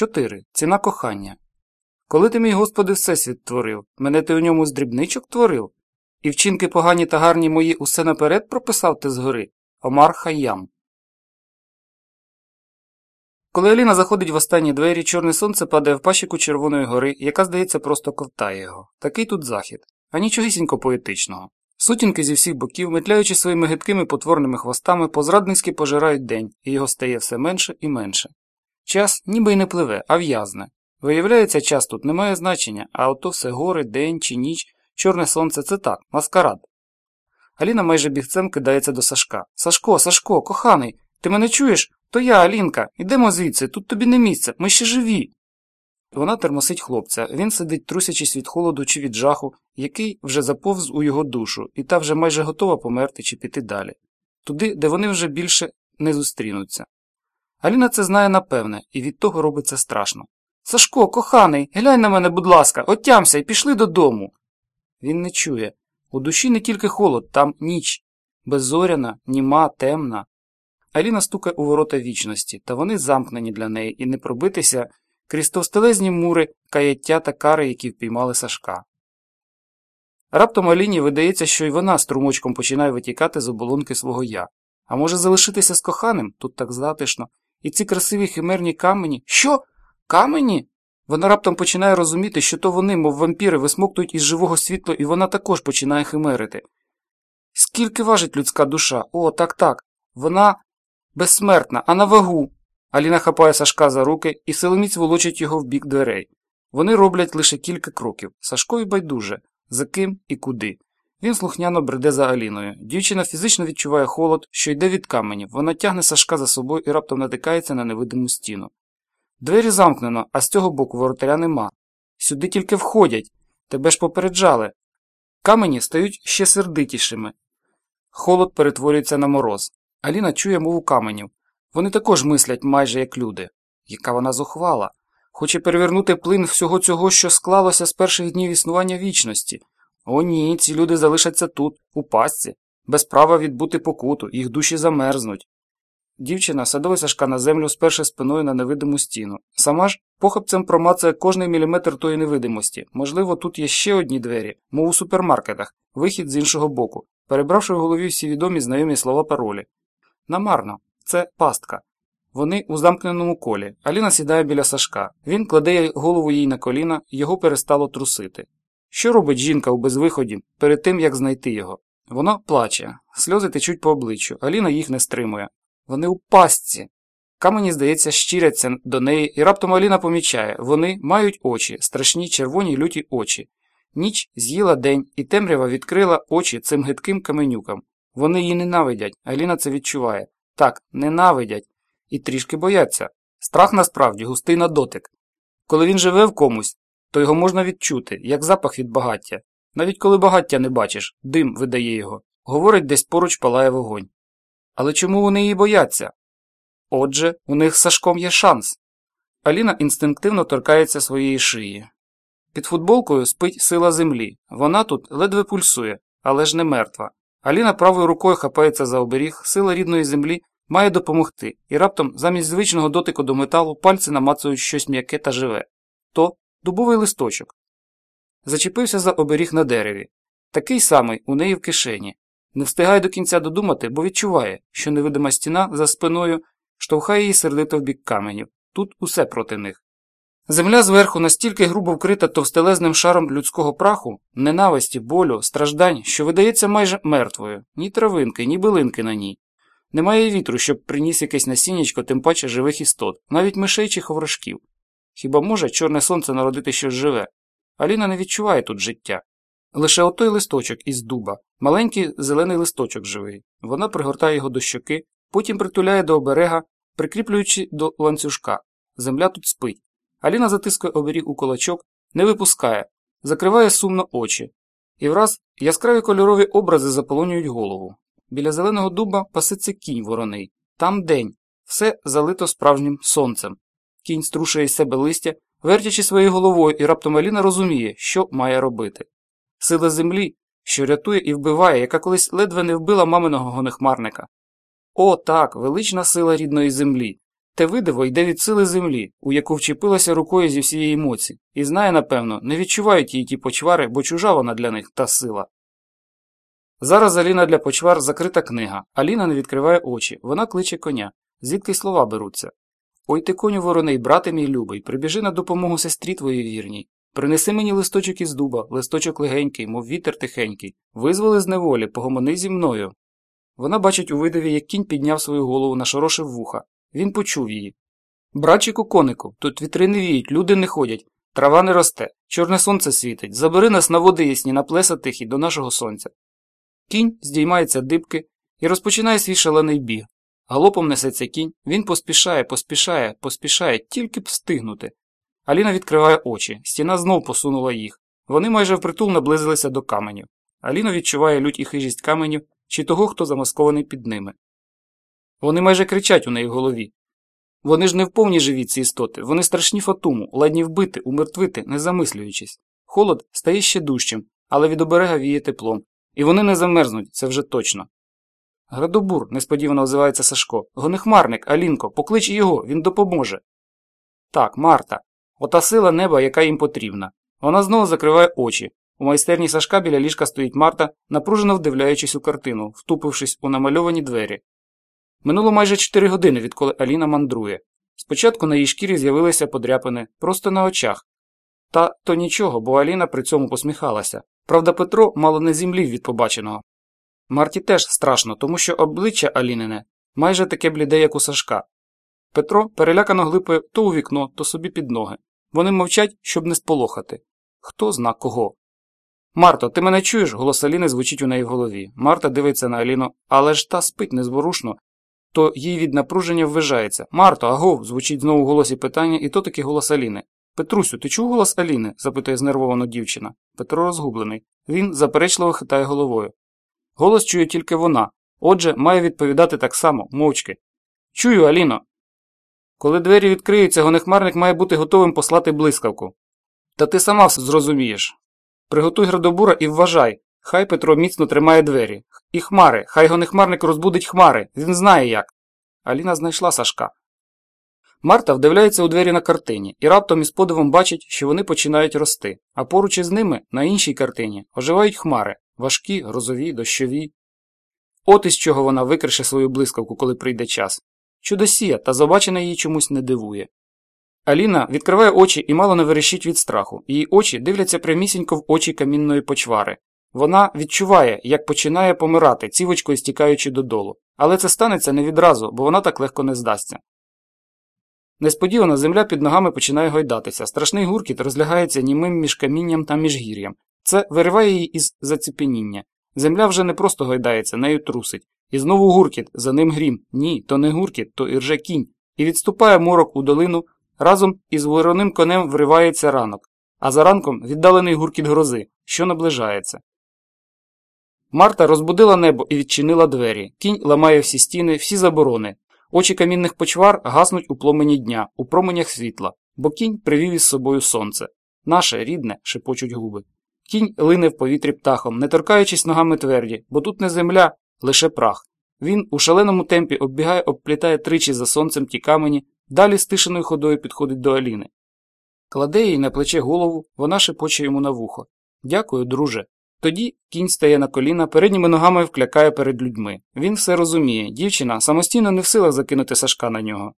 4. Ціна кохання. Коли ти, мій Господи, Всесвіт творив, мене ти у ньому з дрібничок творив? І вчинки погані та гарні мої усе наперед прописав ти згори? Омар Хайям. Коли Аліна заходить в останні двері, чорне сонце падає в пащику Червоної гори, яка, здається, просто ковтає його. Такий тут захід, а нічогісінько поетичного. Сутінки зі всіх боків, метляючи своїми гидкими потворними хвостами, позрадницьки пожирають день, і його стає все менше і менше. Час ніби й не пливе, а в'язне. Виявляється, час тут не має значення, а ото все гори, день чи ніч, чорне сонце це так, маскарад. Аліна майже бігцем кидається до Сашка. Сашко, Сашко, коханий, ти мене чуєш? То я, Алінка, ідемо звідси, тут тобі не місце, ми ще живі. Вона термосить хлопця, він сидить, трусячись від холоду чи від жаху, який вже заповз у його душу, і та вже майже готова померти чи піти далі, туди, де вони вже більше не зустрінуться. Аліна це знає напевне, і від того робиться страшно. Сашко, коханий, глянь на мене, будь ласка, отямся і пішли додому. Він не чує. У душі не тільки холод, там ніч, беззоряна, німа, темна. Аліна стукає у ворота вічності, та вони замкнені для неї і не пробитися крізь товстелезні мури, каяття та кари, які впіймали Сашка. Раптом Аліні видається, що й вона струмочком починає витікати з оболонки свого я. А може залишитися з коханим, тут так затишно, і ці красиві химерні камені. Що? Камені? Вона раптом починає розуміти, що то вони, мов вампіри, висмоктують із живого світла, і вона також починає химерити. Скільки важить людська душа? О, так так. Вона безсмертна, а на вагу. Аліна хапає Сашка за руки і силоміць волочить його в бік дверей. Вони роблять лише кілька кроків. Сашко й байдуже, за ким і куди. Він слухняно бреде за Аліною. Дівчина фізично відчуває холод, що йде від каменів. Вона тягне Сашка за собою і раптом натикається на невидиму стіну. Двері замкнено, а з цього боку воротаря нема. Сюди тільки входять. Тебе ж попереджали. Камені стають ще сердитішими. Холод перетворюється на мороз. Аліна чує мову каменів. Вони також мислять майже як люди. Яка вона зухвала. Хоче перевернути плин всього цього, що склалося з перших днів існування вічності. О, ні, ці люди залишаться тут, у пастці, без права відбути покуту, їх душі замерзнуть. Дівчина садила Сашка на землю, сперше спиною на невидиму стіну. Сама ж похопцем промацує кожний міліметр тої невидимості. Можливо, тут є ще одні двері, мов у супермаркетах, вихід з іншого боку, перебравши в голові всі відомі знайомі слова паролі. Намарно, це пастка. Вони у замкненому колі. Аліна сідає біля Сашка. Він кладе голову їй на коліна, його перестало трусити. Що робить жінка у безвиході перед тим, як знайти його? Вона плаче, сльози течуть по обличчю, Аліна їх не стримує. Вони у пастці. Камені, здається, щиряться до неї, і раптом Аліна помічає вони мають очі, страшні червоні люті очі. Ніч з'їла день, і темрява відкрила очі цим гидким каменюкам. Вони її ненавидять, Аліна це відчуває. Так, ненавидять і трішки бояться. Страх насправді густий на дотик. Коли він живе в комусь, то його можна відчути, як запах від багаття. Навіть коли багаття не бачиш, дим видає його. Говорить, десь поруч палає вогонь. Але чому вони її бояться? Отже, у них з Сашком є шанс. Аліна інстинктивно торкається своєї шиї. Під футболкою спить сила землі. Вона тут ледве пульсує, але ж не мертва. Аліна правою рукою хапається за оберіг, сила рідної землі має допомогти, і раптом, замість звичного дотику до металу, пальці намацують щось м'яке та живе. То дубовий листочок. Зачепився за оберіг на дереві. Такий самий у неї в кишені. Не встигає до кінця додумати, бо відчуває, що невидима стіна за спиною штовхає її сердито в бік каменів. Тут усе проти них. Земля зверху настільки грубо вкрита товстелезним шаром людського праху, ненависті, болю, страждань, що видається майже мертвою, ні травинки, ні билинки на ній. Немає вітру, щоб приніс якесь насіннячко, тим паче живих істот, навіть мишей чи ховрашків. Хіба може чорне сонце народити щось живе? Аліна не відчуває тут життя. Лише отой листочок із дуба, маленький зелений листочок живий. Вона пригортає його до щоки, потім притуляє до оберега, прикріплюючи до ланцюжка. Земля тут спить. Аліна затискує оберіг у кулачок, не випускає, закриває сумно очі. І враз яскраві кольорові образи заполонюють голову. Біля зеленого дуба паситься кінь вороний. Там день, все залито справжнім сонцем. Кінь струшує із себе листя, вертячи своєю головою, і раптом Аліна розуміє, що має робити. Сила землі, що рятує і вбиває, яка колись ледве не вбила маминого гонехмарника. О, так, велична сила рідної землі, Те видиво йде від сили землі, у яку вчепилася рукою зі всієї моці, і знає, напевно, не відчувають її ті почвари, бо чужа вона для них та сила. Зараз Аліна для почвар закрита книга. Аліна не відкриває очі, вона кличе коня. Звідки слова беруться? Ой ти коню вороний, брате мій любий, прибіжи на допомогу сестрі твоїй вірній. Принеси мені листочок із дуба, листочок легенький, мов вітер тихенький, визволи з неволі, погомони зі мною. Вона бачить у видові, як кінь підняв свою голову, нашорошив вуха. Він почув її. Братчику конику, тут вітри не віють, люди не ходять, трава не росте, чорне сонце світить, забери нас на води ясні, на плеса тихі, до нашого сонця. Кінь здіймається дибки і розпочинає свій шалений біг. Галопом несеться кінь, він поспішає, поспішає, поспішає, тільки б встигнути. Аліна відкриває очі, стіна знов посунула їх. Вони майже впритул наблизилися до каменів. Аліна відчуває лють і хижість каменів чи того, хто замаскований під ними. Вони майже кричать у неї в голові. Вони ж не вповні живі ці істоти, вони страшні фатуму, ладні вбити, умертвити, не замислюючись. Холод стає ще дужчим, але від оберега віє теплом, і вони не замерзнуть, це вже точно. Градобур, несподівано озивається Сашко. Гонехмарник, Алінко, поклич його, він допоможе. Так, Марта. Ота сила неба, яка їм потрібна. Вона знову закриває очі. У майстерні Сашка біля ліжка стоїть Марта, напружено вдивляючись у картину, втупившись у намальовані двері. Минуло майже 4 години, відколи Аліна мандрує. Спочатку на її шкірі з'явилися подряпини просто на очах. Та то нічого, бо Аліна при цьому посміхалася. Правда, Петро мало не зімлів від побаченого. Марті теж страшно, тому що обличчя Алінине майже таке бліде, як у Сашка. Петро перелякано глипає то у вікно, то собі під ноги. Вони мовчать, щоб не сполохати. Хто зна кого. Марто, ти мене чуєш? голос Аліни звучить у неї в голові. Марта дивиться на Аліну, але ж та спить незворушно, то їй від напруження ввижається. Марто, агов, звучить знову в голосі питання, і то таки голос Аліни. Петрусю, ти чув голос Аліни? запитує знервовано дівчина. Петро розгублений. Він заперечливо хитає головою. Голос чує тільки вона, отже, має відповідати так само, мовчки. Чую, Аліно. Коли двері відкриються, гонехмарник має бути готовим послати блискавку. Та ти сама зрозумієш. Приготуй градобура і вважай, хай Петро міцно тримає двері. І хмари, хай гонехмарник розбудить хмари, він знає як. Аліна знайшла Сашка. Марта вдивляється у двері на картині і раптом із подивом бачить, що вони починають рости, а поруч із ними, на іншій картині, оживають хмари важкі, грозові, дощові. От із чого вона викрише свою блискавку, коли прийде час. Чудосія, та забачене її чомусь не дивує. Аліна відкриває очі і мало не верещить від страху, її очі дивляться прямісінько в очі камінної почвари. Вона відчуває, як починає помирати, цівочкою стікаючи додолу. Але це станеться не відразу, бо вона так легко не здасться. Несподівано земля під ногами починає гойдатися, страшний гуркіт розлягається німим між камінням та міжгір'ям. Це вириває її із заціпеніння. Земля вже не просто гойдається, нею трусить. І знову гуркіт, за ним грім. Ні, то не гуркіт, то ірже кінь. І відступає морок у долину, разом із вороним конем вривається ранок, а за ранком віддалений гуркіт грози, що наближається. Марта розбудила небо і відчинила двері. Кінь ламає всі стіни, всі заборони. Очі камінних почвар гаснуть у пломені дня, у променях світла, бо кінь привів із собою сонце. Наше рідне, шепочуть губи. Кінь лине в повітрі птахом, не торкаючись ногами тверді, бо тут не земля, лише прах. Він у шаленому темпі оббігає, обплітає тричі за сонцем ті камені, далі стишеною ходою підходить до Аліни. Кладе їй на плече голову, вона шепоче йому на вухо. Дякую, друже. Тоді кінь стає на коліна, передніми ногами вклякає перед людьми. Він все розуміє, дівчина самостійно не в силах закинути Сашка на нього.